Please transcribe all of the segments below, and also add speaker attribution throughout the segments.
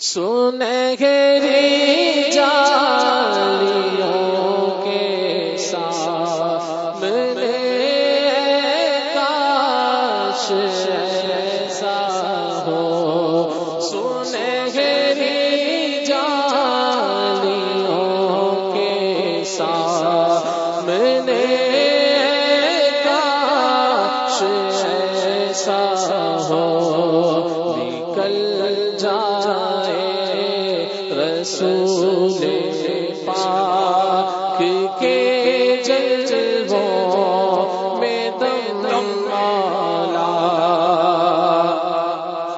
Speaker 1: سنہری جالیوں کے سامنے کاش ایسا ہو۔ سنہری جالیوں کے سامنے کاش ایسا ہو۔ نکل جائے رسول پاک کے جلووں میں دم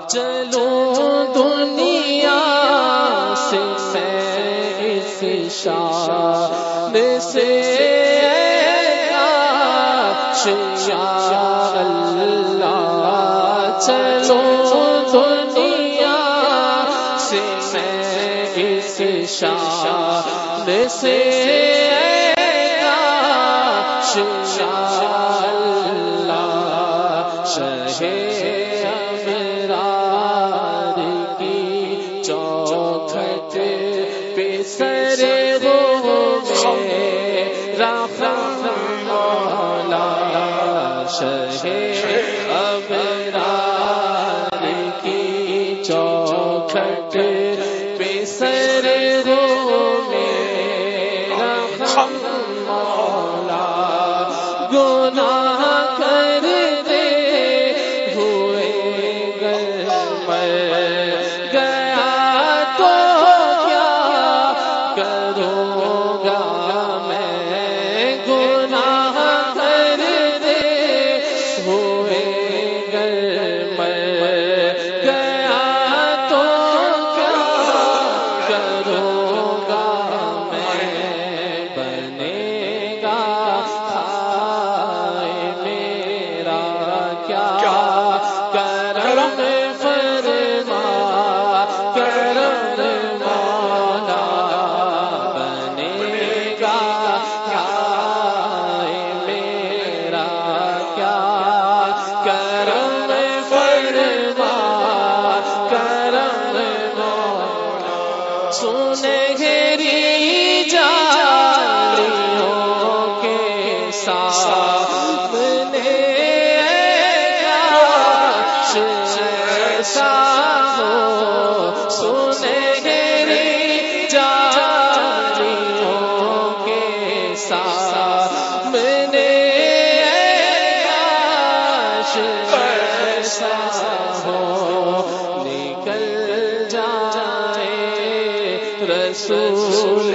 Speaker 1: چلو دنیا سے اس شان سے اللہ۔ چلو دنیا شان سے شیا اللہ شہ کی چوکھٹ پہ سر ہو مولا شہ ابرار کی چوکھٹ مر ہو سنہری جالیوں کے سامنے کاش ایسا ہو نکل جائے رسول